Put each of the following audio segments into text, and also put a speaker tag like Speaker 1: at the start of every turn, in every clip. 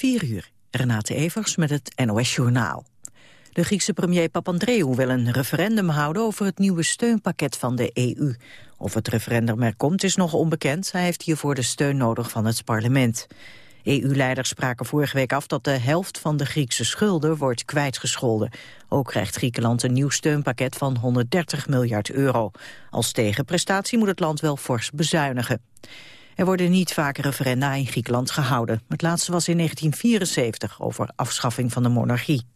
Speaker 1: 4 uur. Renate Evers met het NOS Journaal. De Griekse premier Papandreou wil een referendum houden over het nieuwe steunpakket van de EU. Of het referendum er komt is nog onbekend. Hij heeft hiervoor de steun nodig van het parlement. EU-leiders spraken vorige week af dat de helft van de Griekse schulden wordt kwijtgescholden. Ook krijgt Griekenland een nieuw steunpakket van 130 miljard euro. Als tegenprestatie moet het land wel fors bezuinigen. Er worden niet vaak referenda in Griekenland gehouden. Het laatste was in 1974 over afschaffing van de monarchie.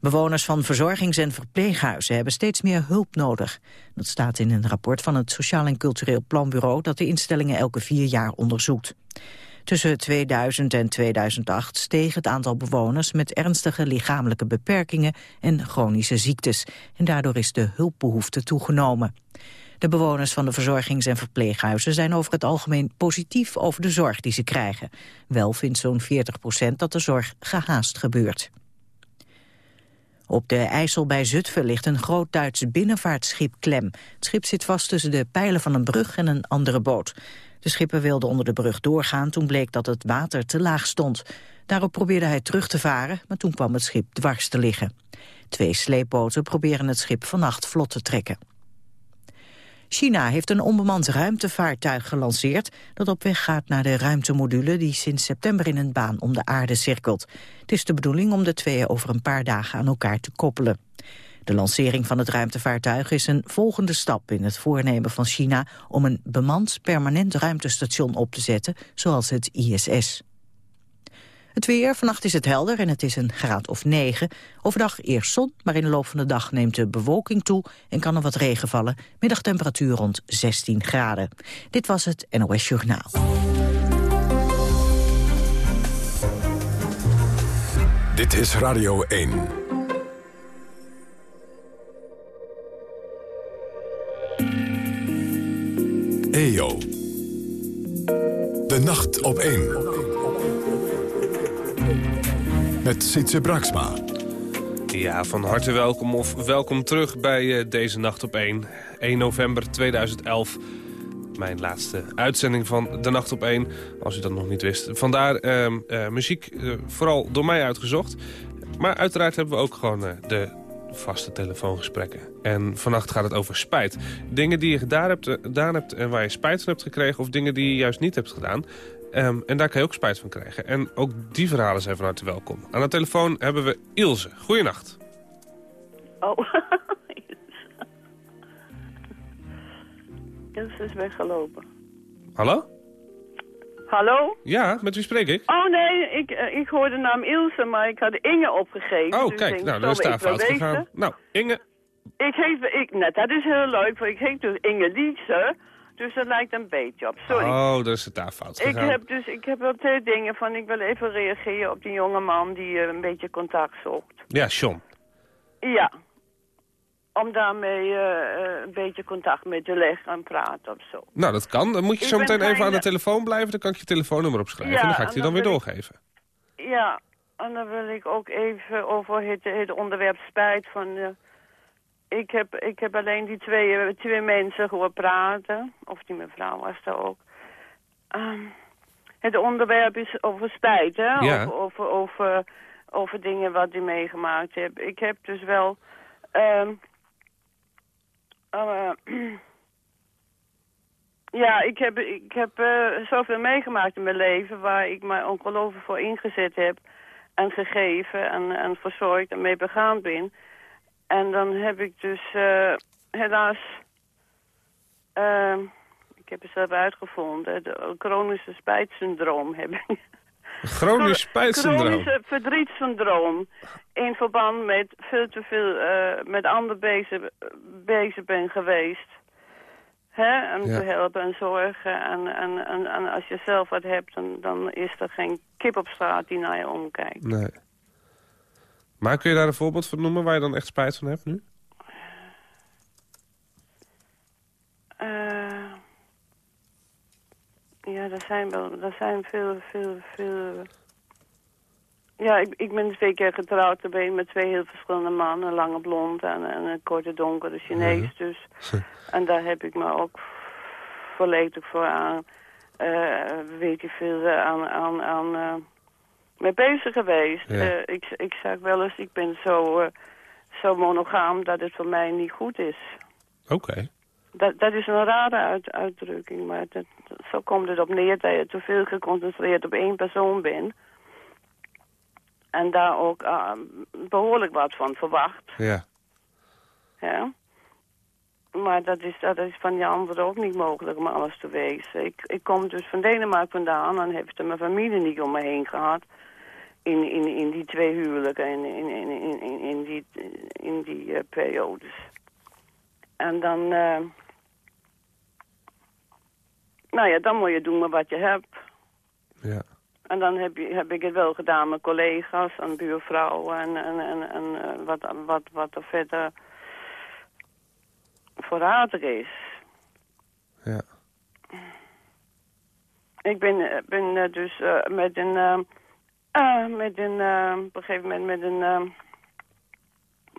Speaker 1: Bewoners van verzorgings- en verpleeghuizen hebben steeds meer hulp nodig. Dat staat in een rapport van het Sociaal en Cultureel Planbureau... dat de instellingen elke vier jaar onderzoekt. Tussen 2000 en 2008 steeg het aantal bewoners met ernstige lichamelijke beperkingen en chronische ziektes. En daardoor is de hulpbehoefte toegenomen. De bewoners van de verzorgings- en verpleeghuizen zijn over het algemeen positief over de zorg die ze krijgen. Wel vindt zo'n 40 procent dat de zorg gehaast gebeurt. Op de IJssel bij Zutphen ligt een groot Duits binnenvaartschip klem. Het schip zit vast tussen de pijlen van een brug en een andere boot. De schipper wilde onder de brug doorgaan toen bleek dat het water te laag stond. Daarop probeerde hij terug te varen, maar toen kwam het schip dwars te liggen. Twee sleepboten proberen het schip vannacht vlot te trekken. China heeft een onbemand ruimtevaartuig gelanceerd... dat op weg gaat naar de ruimtemodule die sinds september in een baan om de aarde cirkelt. Het is de bedoeling om de twee over een paar dagen aan elkaar te koppelen. De lancering van het ruimtevaartuig is een volgende stap in het voornemen van China... om een bemand permanent ruimtestation op te zetten, zoals het ISS. Het weer, vannacht is het helder en het is een graad of 9. Overdag eerst zon, maar in de loop van de dag neemt de bewolking toe... en kan er wat regen vallen. Middagtemperatuur rond 16 graden. Dit was het NOS Journaal.
Speaker 2: Dit is Radio 1. EO. De nacht op 1 met Sietse Braksma.
Speaker 3: Ja, van harte welkom of welkom terug bij uh, deze Nacht op 1. 1 november 2011. Mijn laatste uitzending van De Nacht op 1, als u dat nog niet wist. Vandaar uh, uh, muziek eh, vooral door mij uitgezocht. Maar uiteraard hebben we ook gewoon de vaste telefoongesprekken. En vannacht gaat het over spijt. Dingen die je gedaan hebt, gedaan hebt en waar je spijt van hebt gekregen... of dingen die je juist niet hebt gedaan. Um, en daar kan je ook spijt van krijgen. En ook die verhalen zijn van harte welkom. Aan de telefoon hebben we Ilse. Goeienacht.
Speaker 4: Oh, Ilse is weggelopen.
Speaker 3: Hallo?
Speaker 4: Hallo?
Speaker 3: Ja, met wie spreek ik?
Speaker 4: Oh nee, ik, uh, ik hoorde de naam Ilse, maar ik had Inge opgegeven.
Speaker 3: Oh, dus kijk, nou, dat is daar fout gegaan. Nou, Inge...
Speaker 4: Ik heet, ik, net, dat is heel leuk, want ik heet dus Inge Lietse. Dus dat lijkt een beetje op. Sorry.
Speaker 3: Oh, dat is het daar fout gegaan.
Speaker 4: Ik heb dus ik heb wel twee dingen van. Ik wil even reageren op die jonge man die uh, een beetje contact zocht.
Speaker 3: Ja, Sean.
Speaker 4: Ja. Om daarmee uh, een beetje contact mee te leggen en praten of zo.
Speaker 3: Nou, dat kan. Dan moet je zo meteen even aan de telefoon blijven. Dan kan ik je telefoonnummer opschrijven. Ja, en dan ga ik die dan, dan weer doorgeven.
Speaker 4: Ja, en dan wil ik ook even over het, het onderwerp spijt van... Uh, ik heb, ik heb alleen die twee, twee mensen gehoord praten. Of die mevrouw was daar ook. Um, het onderwerp is over spijt, hè?
Speaker 3: Ja.
Speaker 4: Over, over, over, over dingen wat hij meegemaakt heeft. Ik heb dus wel... Um, uh, ja, ik heb, ik heb uh, zoveel meegemaakt in mijn leven... waar ik mij ongelooflijk voor ingezet heb... en gegeven en, en verzorgd en mee begaan ben... En dan heb ik dus uh, helaas... Uh, ik heb het zelf uitgevonden. De chronische spijtsyndroom heb ik.
Speaker 3: Chronisch spijtsyndroom?
Speaker 4: Chronische verdrietsyndroom. In verband met veel te veel uh, met anderen bezig, bezig ben geweest. Hè? En ja. te helpen en zorgen. En, en, en, en, als je zelf wat hebt, dan, dan is er geen kip op straat die naar je omkijkt.
Speaker 3: Nee. Maar kun je daar een voorbeeld van noemen waar je dan echt spijt van hebt nu?
Speaker 4: Uh, ja, er zijn wel, er zijn veel, veel, veel... Ja, ik, ik ben twee keer getrouwd, daar ben ik met twee heel verschillende mannen. Een lange blond en, en een korte donkere Chinees uh -huh. dus. en daar heb ik me ook volledig voor aan, uh, weet je veel, aan, aan, aan mee bezig geweest.
Speaker 3: Ja.
Speaker 4: Eh, ik, ik zeg wel eens, ik ben zo, eh, zo monogaam dat het voor mij niet goed is.
Speaker 3: Oké.
Speaker 4: Dat, dat is een rare uit, uitdrukking, maar dat, zo komt het op neer dat je te veel geconcentreerd op één persoon bent. En daar ook ah, behoorlijk wat van verwacht.
Speaker 3: Ja.
Speaker 4: Ja. Maar dat is, dat is van je anderen ook niet mogelijk om alles te wezen. Ik, ik kom dus van Denemarken vandaan en heeft mijn familie niet om me heen gehad. In, in, in die twee huwelijken, in, in, in, in, in, in die, in die eh, periodes. En dan... eh, nou ja, dan moet je doen met wat je hebt.
Speaker 3: Ja.
Speaker 4: En dan heb, je, heb ik het wel gedaan met collega's en buurvrouwen en, en, en, en eh, wat, wat, wat er verder voorradig is.
Speaker 3: Ja.
Speaker 4: Ik ben, eh, ben eh, dus eh, met een, eh, met een, eh, op een gegeven moment met een, eh,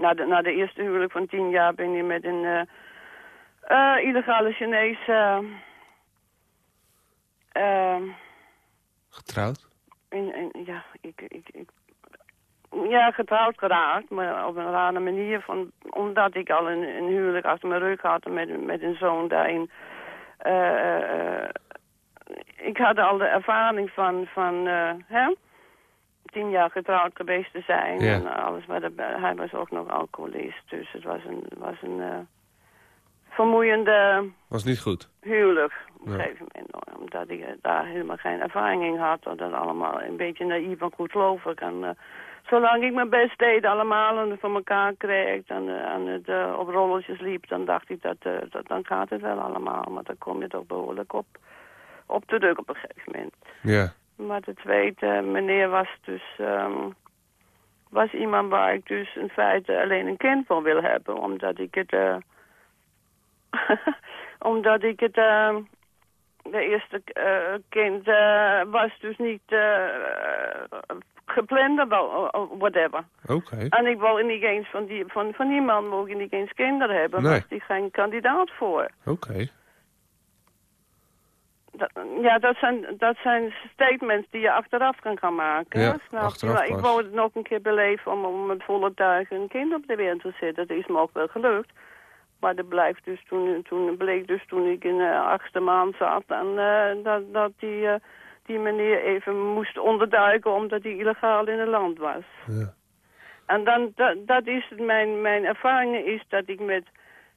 Speaker 4: na, de, na de eerste huwelijk van tien jaar ben je met een eh, eh, illegale Chinees eh, eh,
Speaker 3: Getrouwd?
Speaker 4: in, in, ja, ik, ik, ik, ja, getrouwd geraakt, maar op een rare manier. Van, omdat ik al een, een huwelijk achter mijn rug had met, met een zoon daarin. eh, ik had al de ervaring van, van hè, tien jaar getrouwd geweest te zijn.
Speaker 3: Ja.
Speaker 4: En alles, maar de, hij was ook nog alcoholist. Dus het was een, was een eh, vermoeiende
Speaker 3: Was niet goed.
Speaker 4: huwelijk op een
Speaker 3: Ja.
Speaker 4: gegeven moment. Omdat ik eh, daar helemaal geen ervaring in had. Dat dat allemaal een beetje naïef en goedgelovig. En eh, zolang ik mijn best deed allemaal en voor elkaar kreeg en, eh, en het eh, op rolletjes liep, dan dacht ik dat, eh, dat dan gaat het wel allemaal. Maar dan kom je toch behoorlijk op, op terug op een gegeven moment.
Speaker 3: Ja.
Speaker 4: Maar de tweede meneer was dus ehm, was iemand waar ik dus in feite alleen een kind van wil hebben, omdat ik het eh, omdat ik het eh, de eerste eh, kind eh, was dus niet gepland of whatever.
Speaker 3: Oké.
Speaker 4: En ik wil niet eens van die, van, van die man wil ik niet eens kinderen hebben,
Speaker 3: Nee.
Speaker 4: was die geen kandidaat voor.
Speaker 3: Oké.
Speaker 4: Ja, dat zijn, dat zijn statements die je achteraf kan gaan maken.
Speaker 3: Ja,
Speaker 4: snap
Speaker 3: achteraf
Speaker 4: ik wou het nog een keer beleven om, om met volle tuig een kind op de wereld te zetten. Dat is me ook wel gelukt. Maar dat blijft dus toen, toen bleek dus toen ik in de achtste maand zat en eh, dat, dat die, eh, die meneer even moest onderduiken omdat hij illegaal in het land was.
Speaker 3: Ja.
Speaker 4: En dan, dat, dat is mijn, mijn ervaring is dat ik met,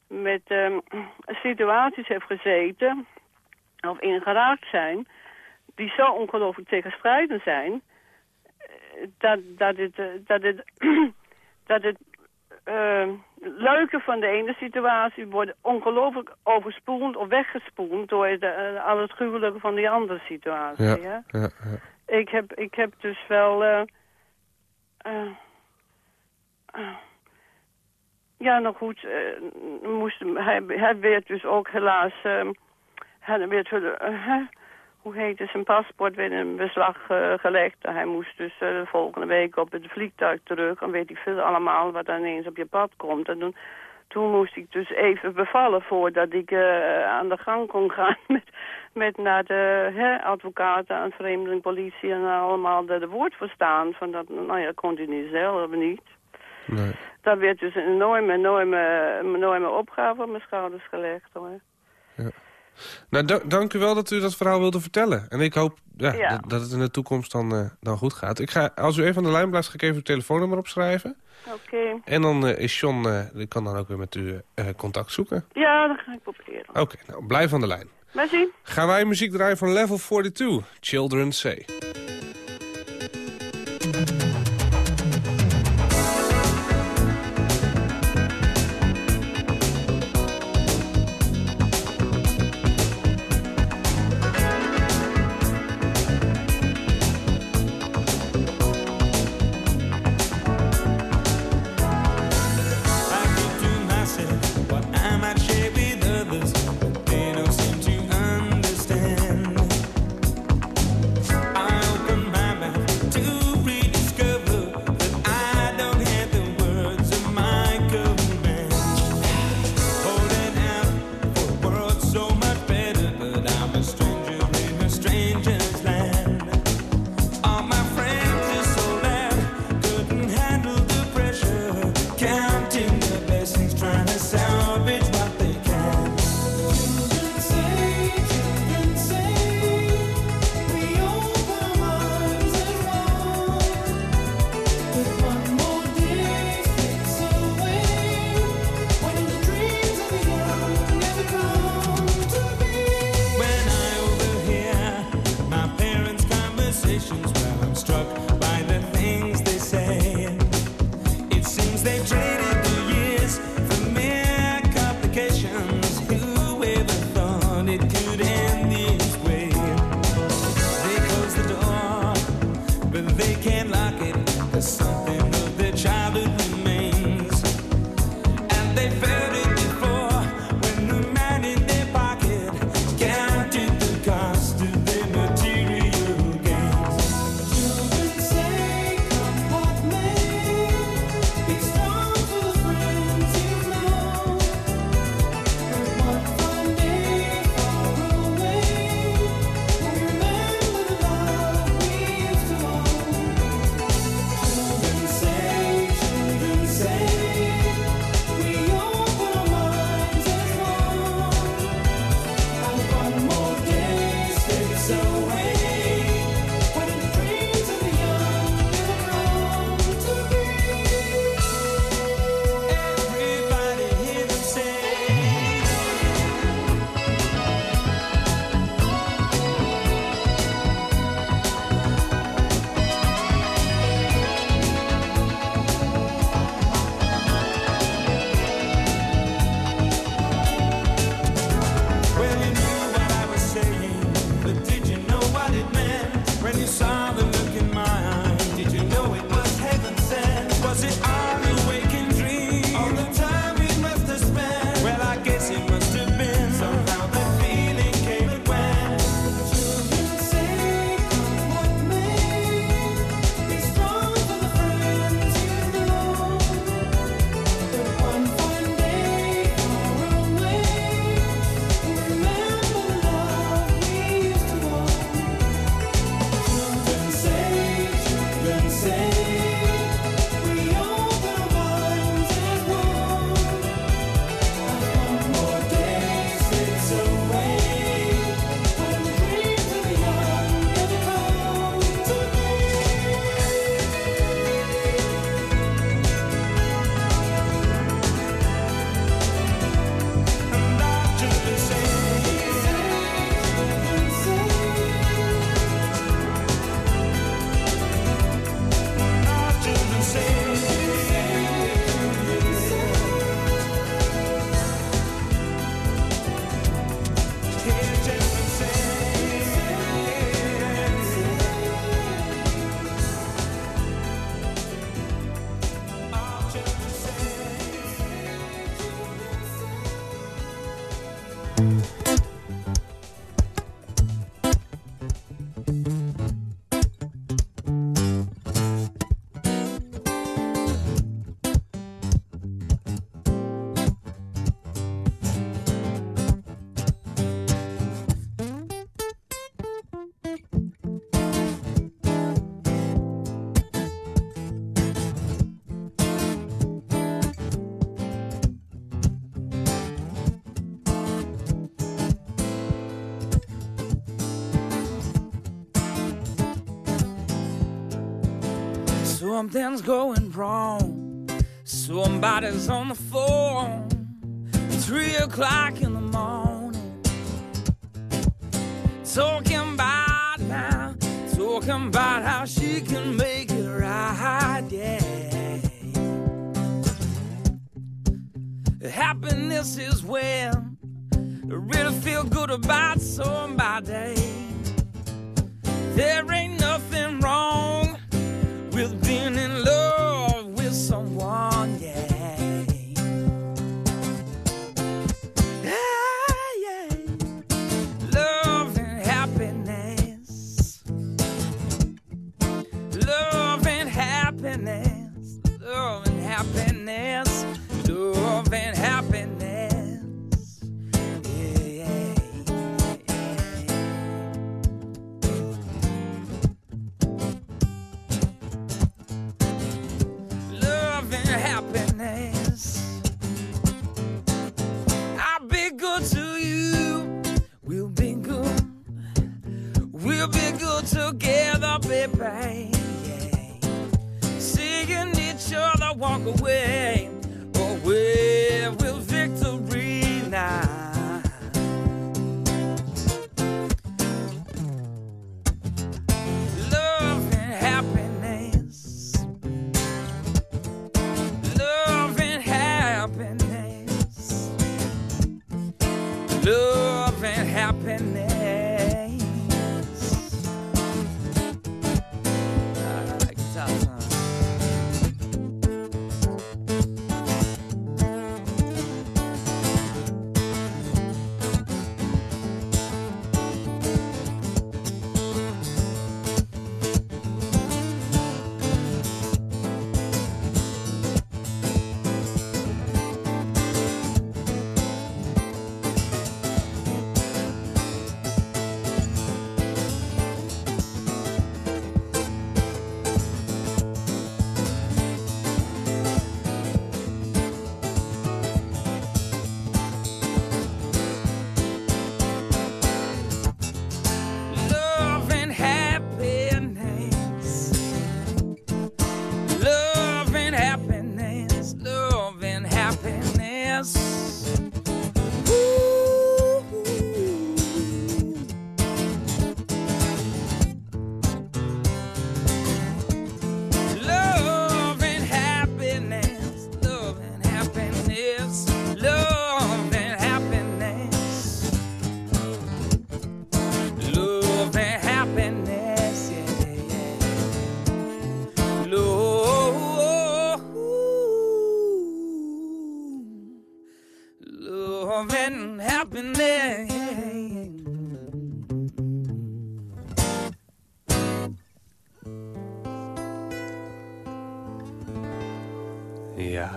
Speaker 4: met ehm, situaties heb gezeten, of ingeraakt zijn, die zo ongelooflijk tegenstrijdig zijn, eh, dat, dat het, eh, dat het, dat het eh, leuke van de ene situatie wordt ongelooflijk overspoeld of weggespoeld door de, eh, al het gruwelijke van die andere situatie.
Speaker 3: Ja. Ja. ja.
Speaker 4: Ik heb, ik heb dus wel... eh, ja, nog goed. eh, moest, hij, hij werd dus ook helaas... eh, hij werd, eh, hè, hoe heet het, zijn paspoort werd in beslag eh, gelegd. Hij moest dus eh, de volgende week op het vliegtuig terug. En weet ik veel allemaal wat dan ineens op je pad komt. En toen, toen moest ik dus even bevallen voordat ik eh, aan de gang kon gaan met, met naar de hè, advocaten en vreemdeling, politie en allemaal de, de woord verstaan. Van dat, nou ja, kon hij niet zelf niet.
Speaker 3: Nee.
Speaker 4: Dat werd dus een enorme, enorme, enorme opgave op mijn schouders gelegd hoor.
Speaker 3: Nou, da- dank u wel dat u dat verhaal wilde vertellen. En ik hoop ja,
Speaker 4: Ja.
Speaker 3: Dat, dat het in de toekomst dan, eh, dan goed gaat. Ik ga, als u even aan de lijn blijft, ga ik even uw telefoonnummer opschrijven.
Speaker 4: Oké.
Speaker 3: En dan eh, is John, die kan dan ook weer met u contact zoeken.
Speaker 4: Ja, dat ga ik proberen.
Speaker 3: Oké, nou, blijf aan de lijn.
Speaker 4: Zien.
Speaker 3: Gaan wij muziek draaien van Level 42, Children Say.
Speaker 5: Something's going wrong. Somebody's on the phone. Three o'clock in the morning. Talking about now. Talking about how she can make it right. Yeah. Happiness is when I really feel good about somebody. There ain't nothing with being in love.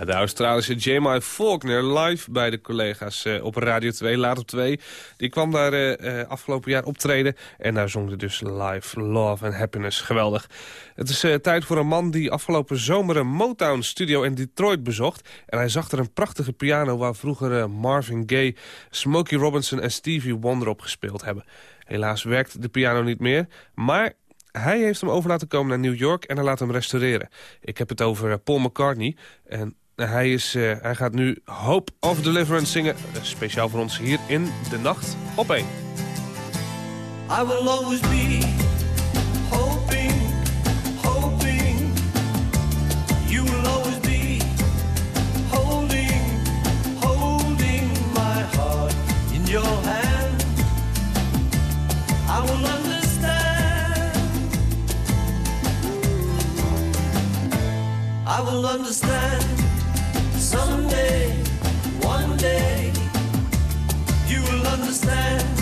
Speaker 3: De Australische Jamie Faulkner live bij de collega's eh, op Radio 2, laat op 2. Die kwam daar eh, eh, afgelopen jaar optreden en daar zong ze dus live Love and Happiness. Geweldig. Het is tijd voor een man die afgelopen zomer een Motown-studio in Detroit bezocht. En hij zag er een prachtige piano waar vroeger Marvin Gaye, Smokey Robinson en Stevie Wonder op gespeeld hebben. Helaas werkt de piano niet meer, maar hij heeft hem over laten komen naar New York en hij laat hem restaureren. Ik heb het over Paul McCartney. En hij, is, eh, hij gaat nu Hope of Deliverance zingen. speciaal voor ons hier in de nacht op 1.
Speaker 6: I will always be hoping, hoping. You will always be holding, holding my heart in your hand. I will understand. I will understand someday, one day. You will understand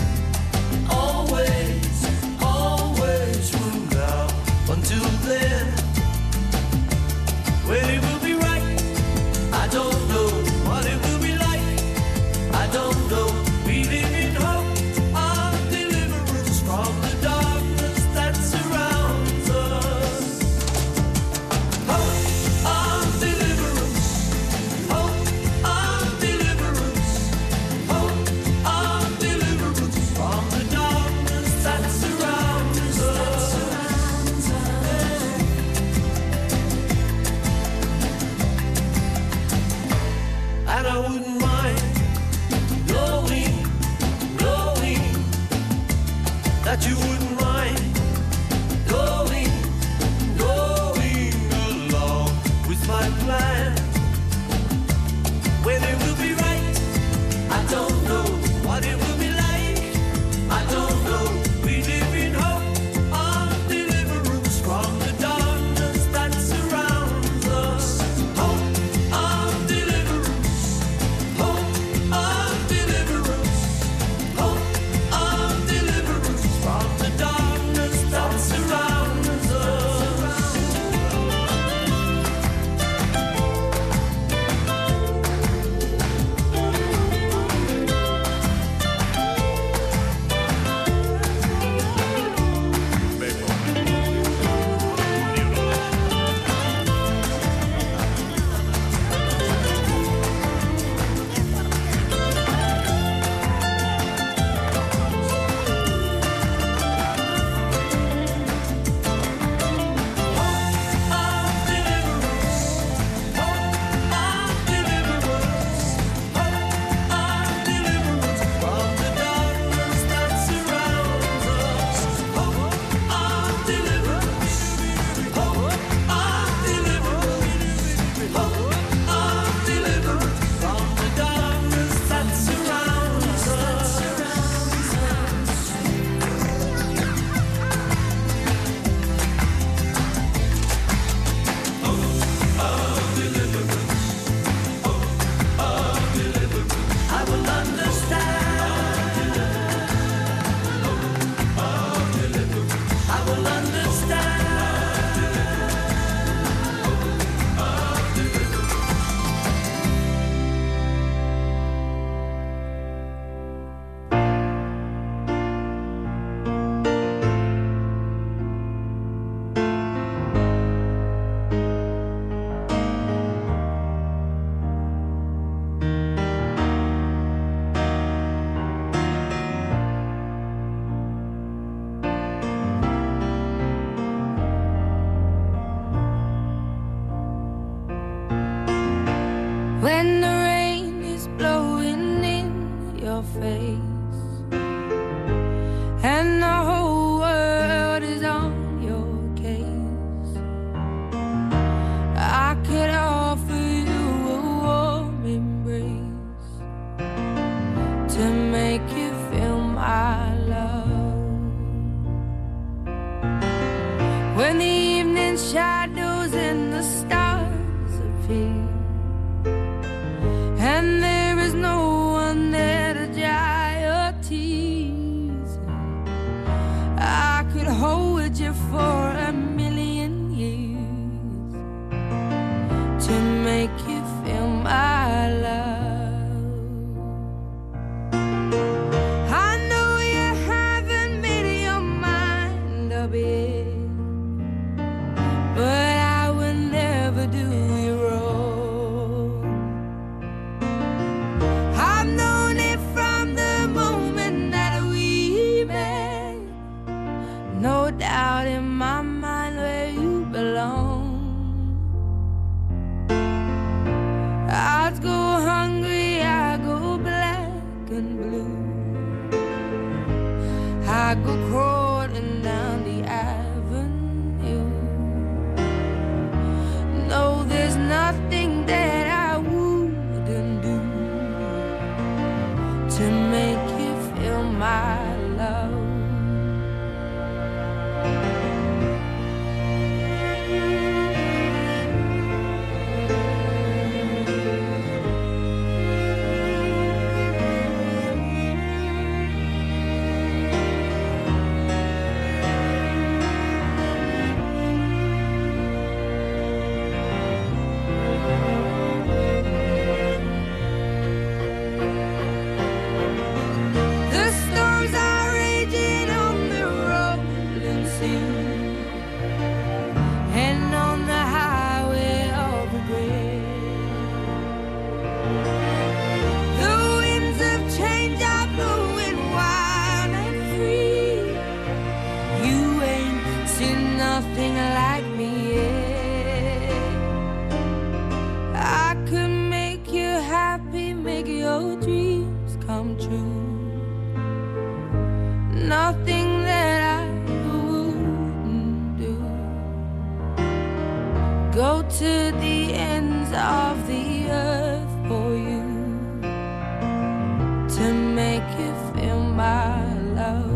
Speaker 7: to make you feel my love,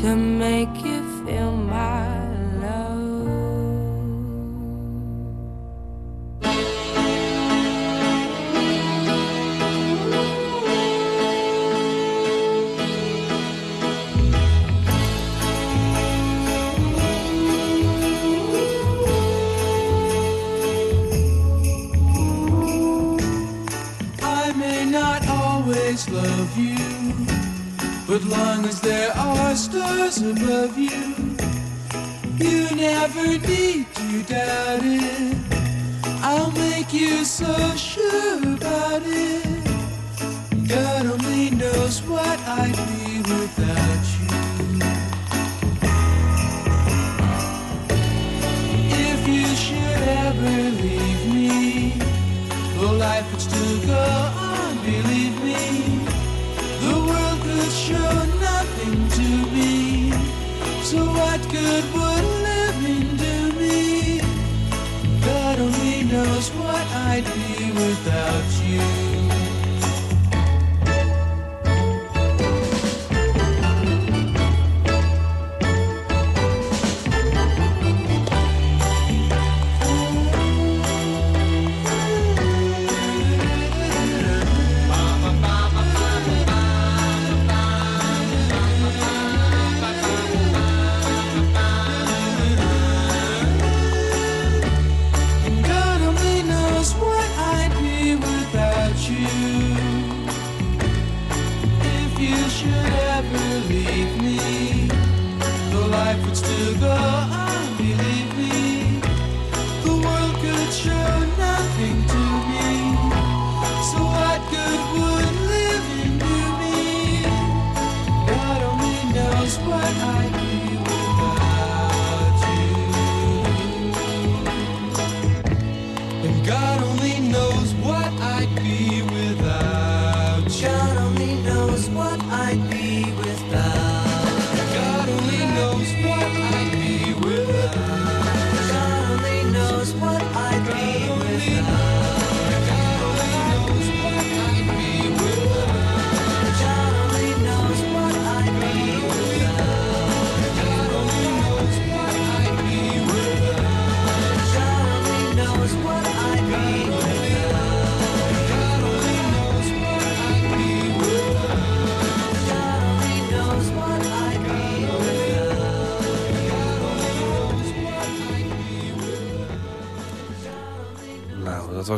Speaker 7: to make you feel my
Speaker 8: To still go.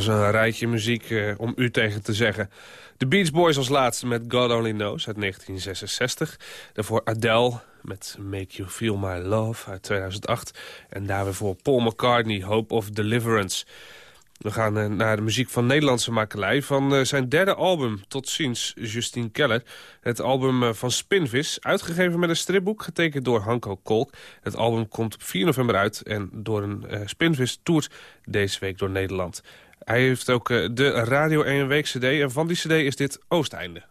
Speaker 3: was een rijtje muziek eh, om u tegen te zeggen. De Beach Boys als laatste met God Only Knows uit 1966. Daarvoor Adele met Make You Feel My Love uit 2008. En daar weer voor Paul McCartney, Hope of Deliverance. We gaan eh, naar de muziek van Nederlandse makelij van eh, zijn derde album, Tot ziens, Justine Keller. Het album van Spinvis, uitgegeven met een stripboek, getekend door Hanko Kolk. Het album komt op 4 november uit en door een Spinvis toert deze week door Nederland. Hij heeft ook eh, de Radio 1 Week CD en van die CD is dit Oosteinde.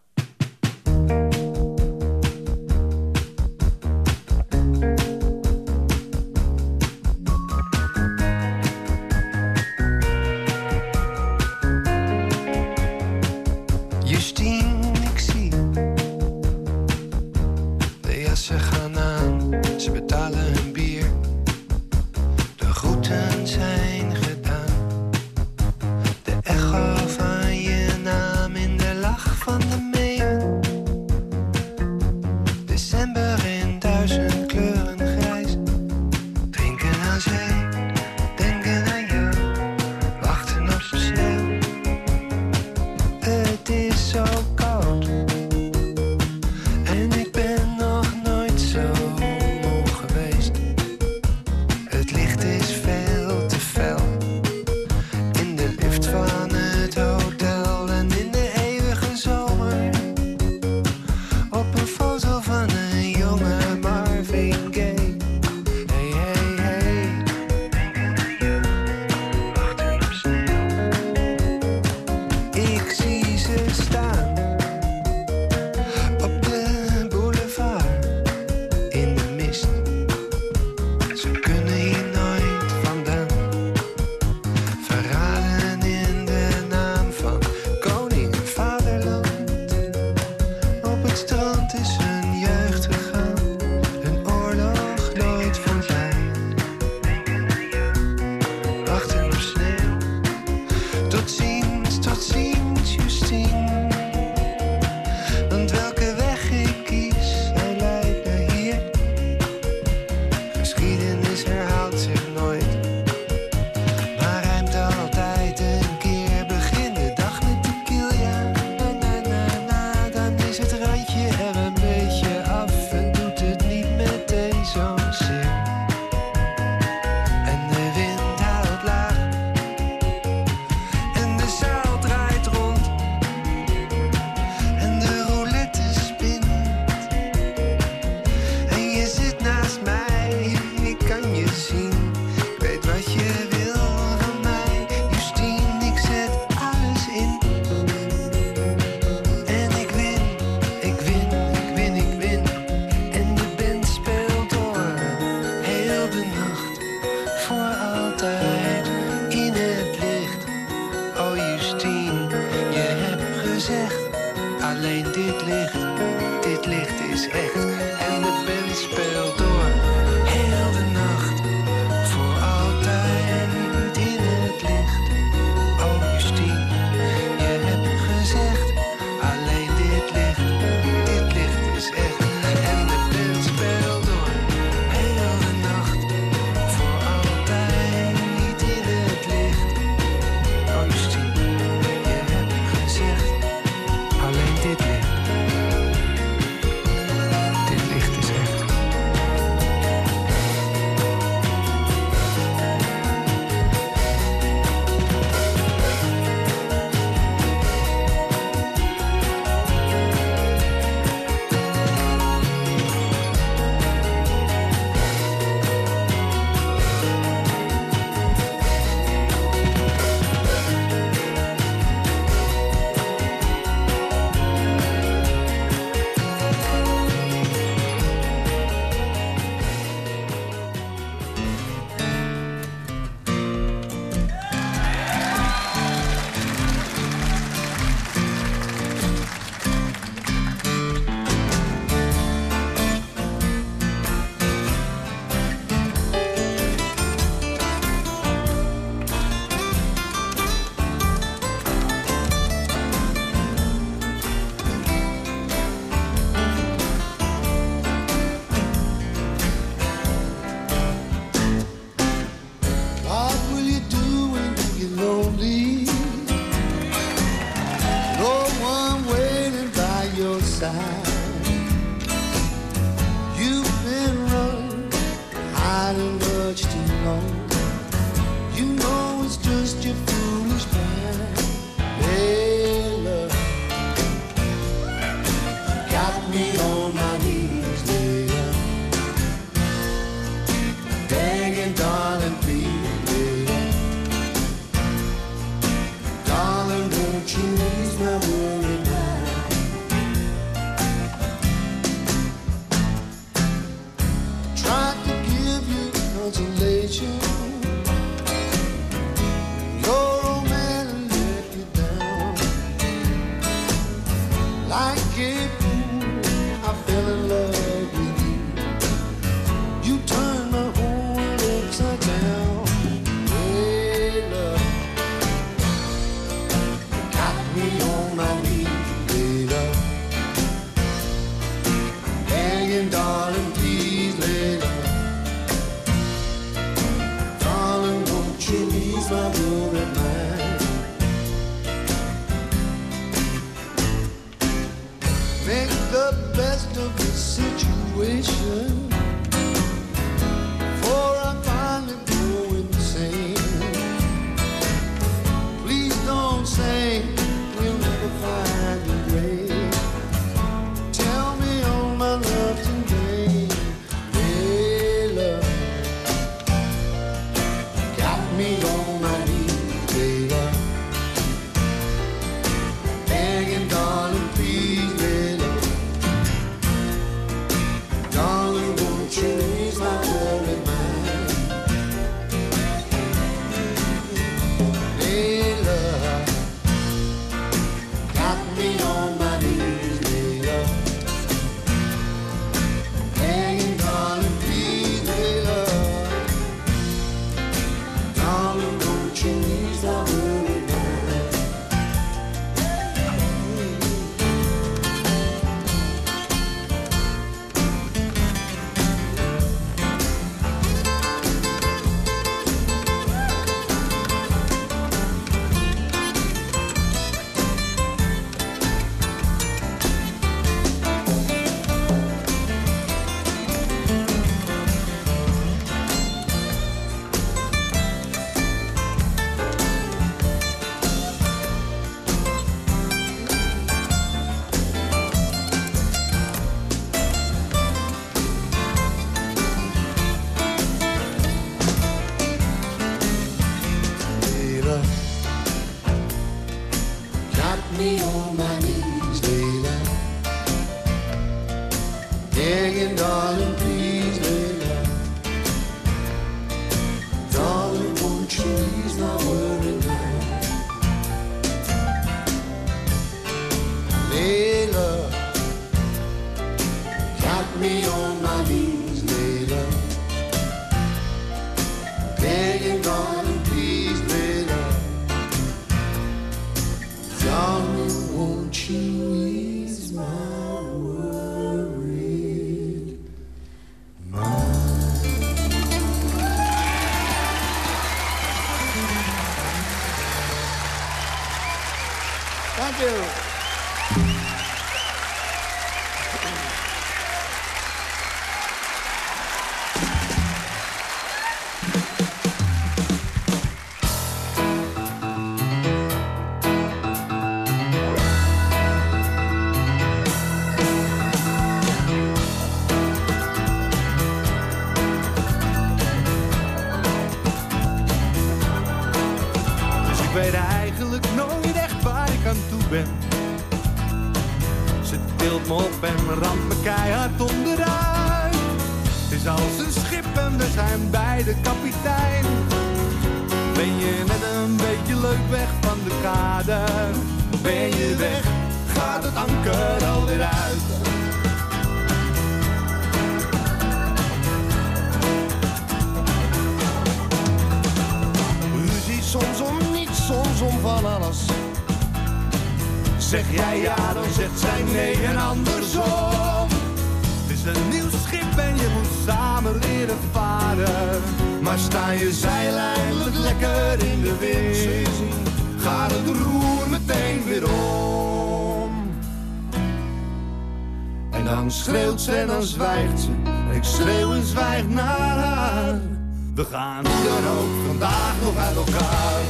Speaker 9: We gaan dan ook vandaag nog uit elkaar.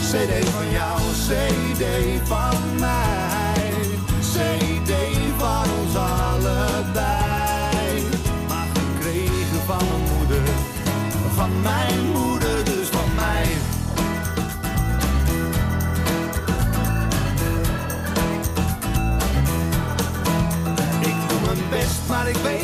Speaker 9: CD van jou, CD van mij. CD van ons allebei. Maar gekregen van mijn moeder, van mijn moeder, dus van mij. Ik doe mijn best, maar ik weet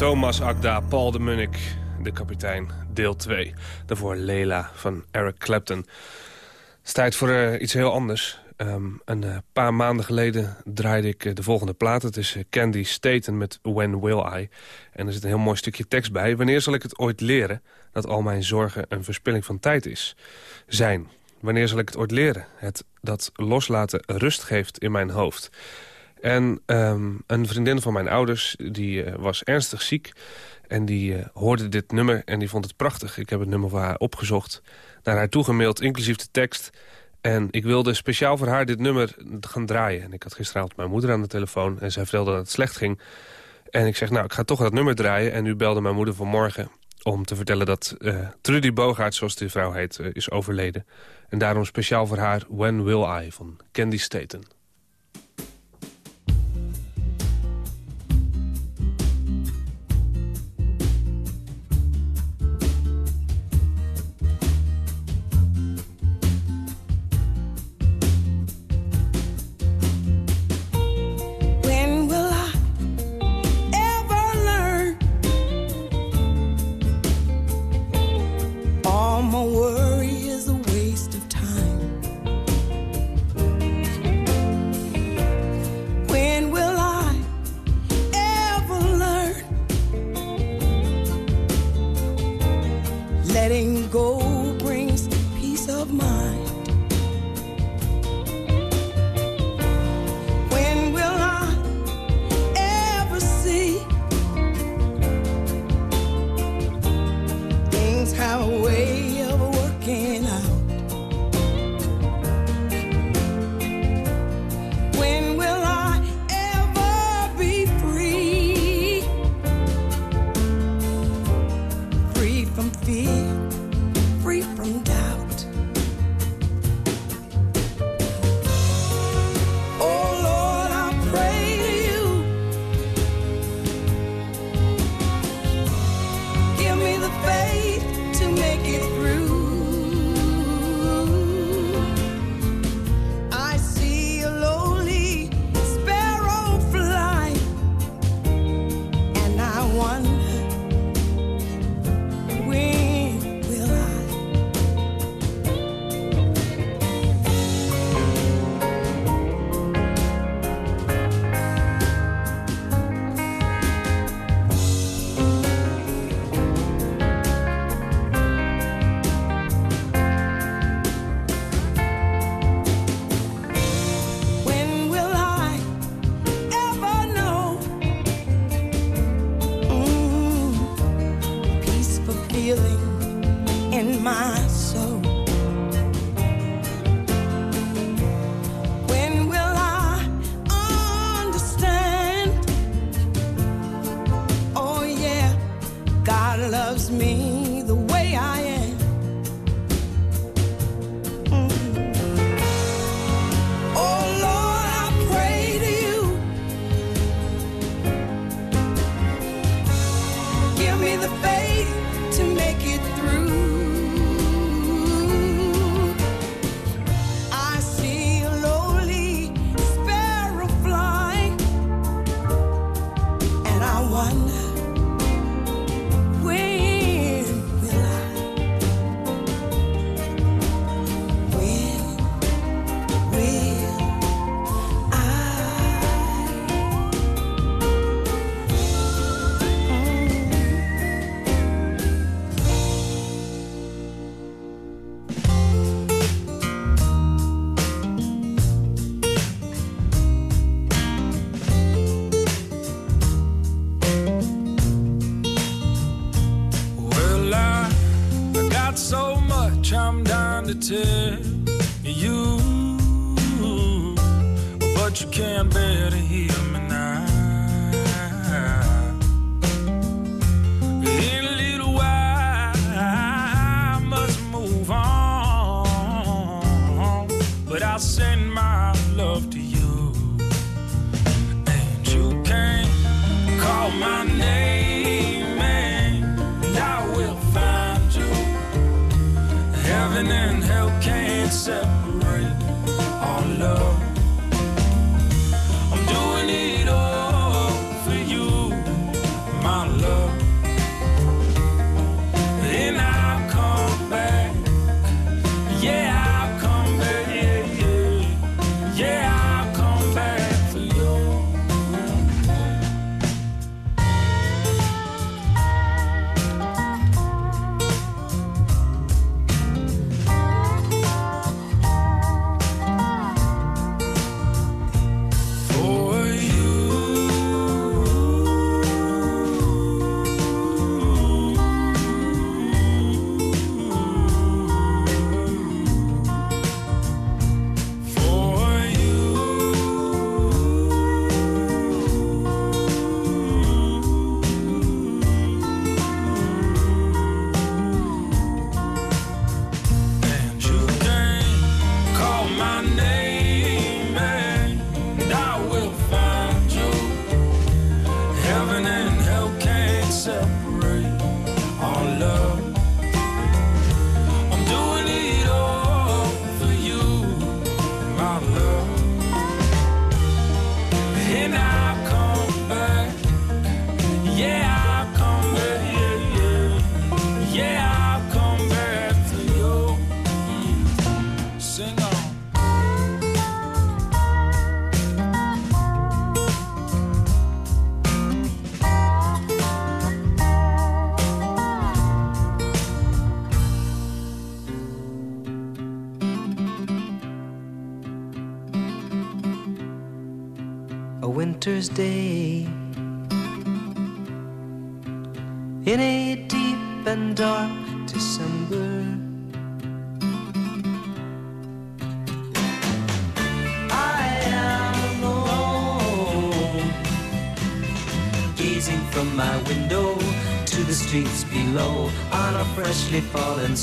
Speaker 10: Thomas Akda, Paul de Munnik, de kapitein, deel 2. Daarvoor Leila van Eric Clapton. Het is tijd voor eh, iets heel anders. Ehm, een eh, paar maanden geleden draaide ik eh, de volgende plaat. Het is Candy Staten met When Will I. En er zit een heel mooi stukje tekst bij. Wanneer zal ik het ooit leren dat al mijn zorgen een verspilling van tijd is? Zijn. Wanneer zal ik het ooit leren? Het dat loslaten rust geeft in mijn hoofd. En ehm, een vriendin van mijn ouders die eh, was ernstig ziek. En die eh, hoorde dit nummer en die vond het prachtig. Ik heb het nummer voor haar opgezocht, naar haar toegemaild, inclusief de tekst. En ik wilde speciaal voor haar dit nummer gaan draaien. En ik had gisteravond mijn moeder aan de telefoon en zij vertelde dat het slecht ging. En ik zeg, nou, ik ga toch dat nummer draaien. En nu belde mijn moeder vanmorgen om te vertellen dat eh Trudy Bogaert, zoals die vrouw heet, is overleden. En daarom speciaal voor haar When Will I van Candy Staten.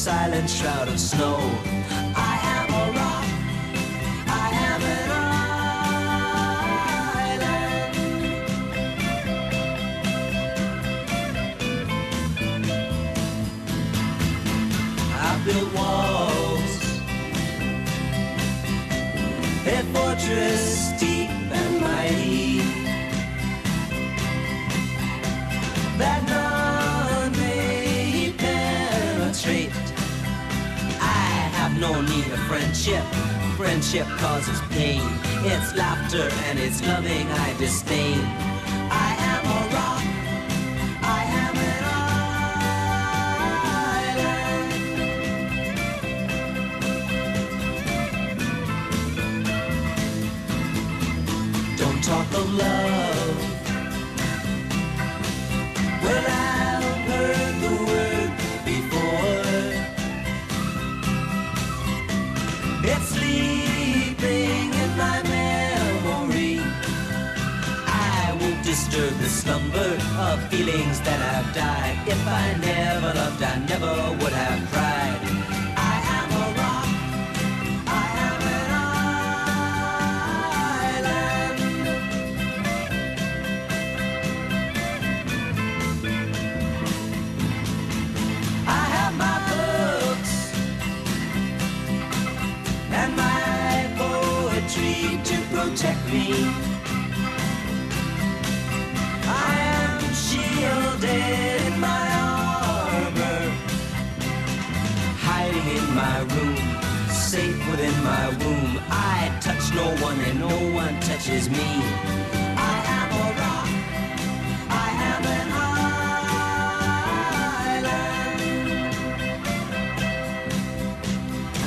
Speaker 11: silent shroud. by disdain. the slumber of feelings that have died. If I never loved, I never would have cried. I am a rock, I am an island. I have my books and my poetry to protect me. dead in my armor, hiding in my room, safe within my womb. I touch no one and no one touches me. I am a rock, I am an island,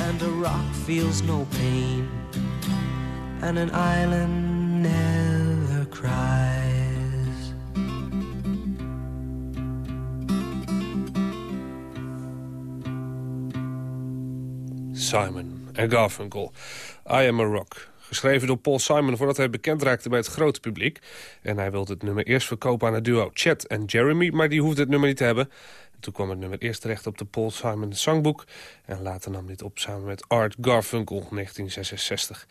Speaker 11: and a rock feels no pain, and an island
Speaker 3: Simon en Garfunkel. I Am A Rock. Geschreven door Paul Simon voordat hij bekend raakte bij het grote publiek. En hij wilde het nummer eerst verkopen aan het duo Chet en Jeremy... maar die hoefde het nummer niet te hebben. En toen kwam het nummer eerst terecht op de Paul Simon Songbook... en later nam dit op samen met Art Garfunkel 1966.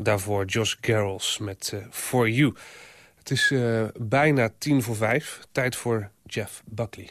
Speaker 3: Daarvoor Josh Garrels met eh, For You. Het is eh, bijna tien voor vijf. Tijd voor Jeff Buckley.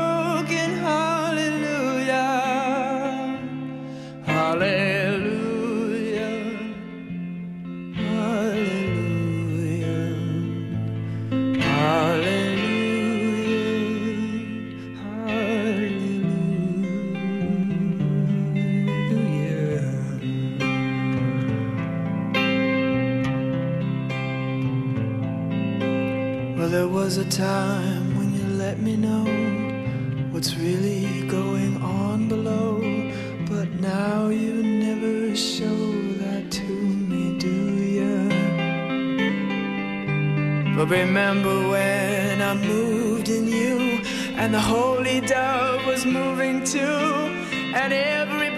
Speaker 12: But remember when I moved in you, and the holy dove was moving too, and every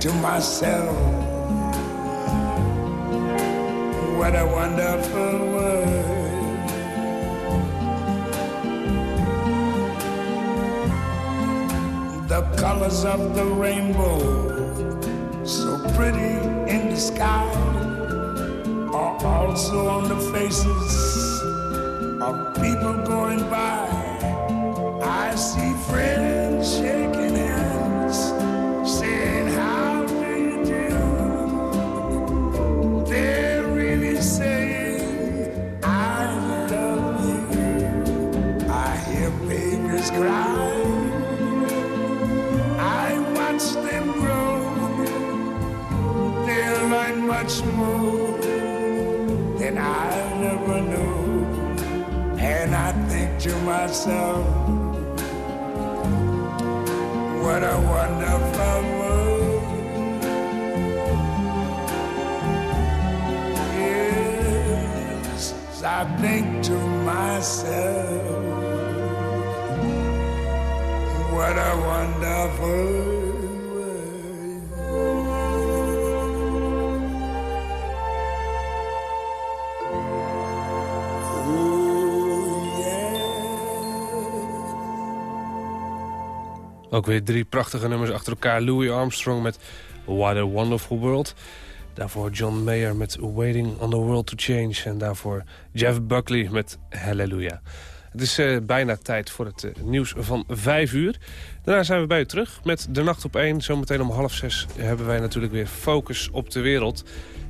Speaker 13: to myself, what a wonderful world. The colors of the myself,
Speaker 3: Ook weer drie prachtige nummers achter elkaar. Louis Armstrong met What a Wonderful World. Daarvoor John Mayer met Waiting on the World to Change. En daarvoor Jeff Buckley met Hallelujah. Het is eh, bijna tijd voor het eh, nieuws van vijf uur. Daarna zijn we bij u terug met De Nacht op 1. Zometeen om half zes hebben wij natuurlijk weer focus op de wereld.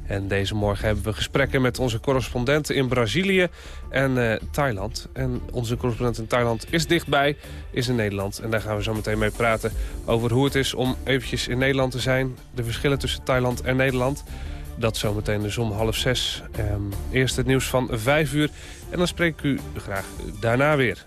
Speaker 3: En deze morgen hebben we gesprekken met onze correspondenten in Brazilië en eh, Thailand. En onze correspondent in Thailand is dichtbij, is in Nederland. En daar gaan we zo meteen mee praten over hoe het is om eventjes in Nederland te zijn. De verschillen tussen Thailand en Nederland. Dat zometeen dus om half zes. Ehm, eerst het nieuws van vijf uur. En dan spreek ik u graag daarna weer.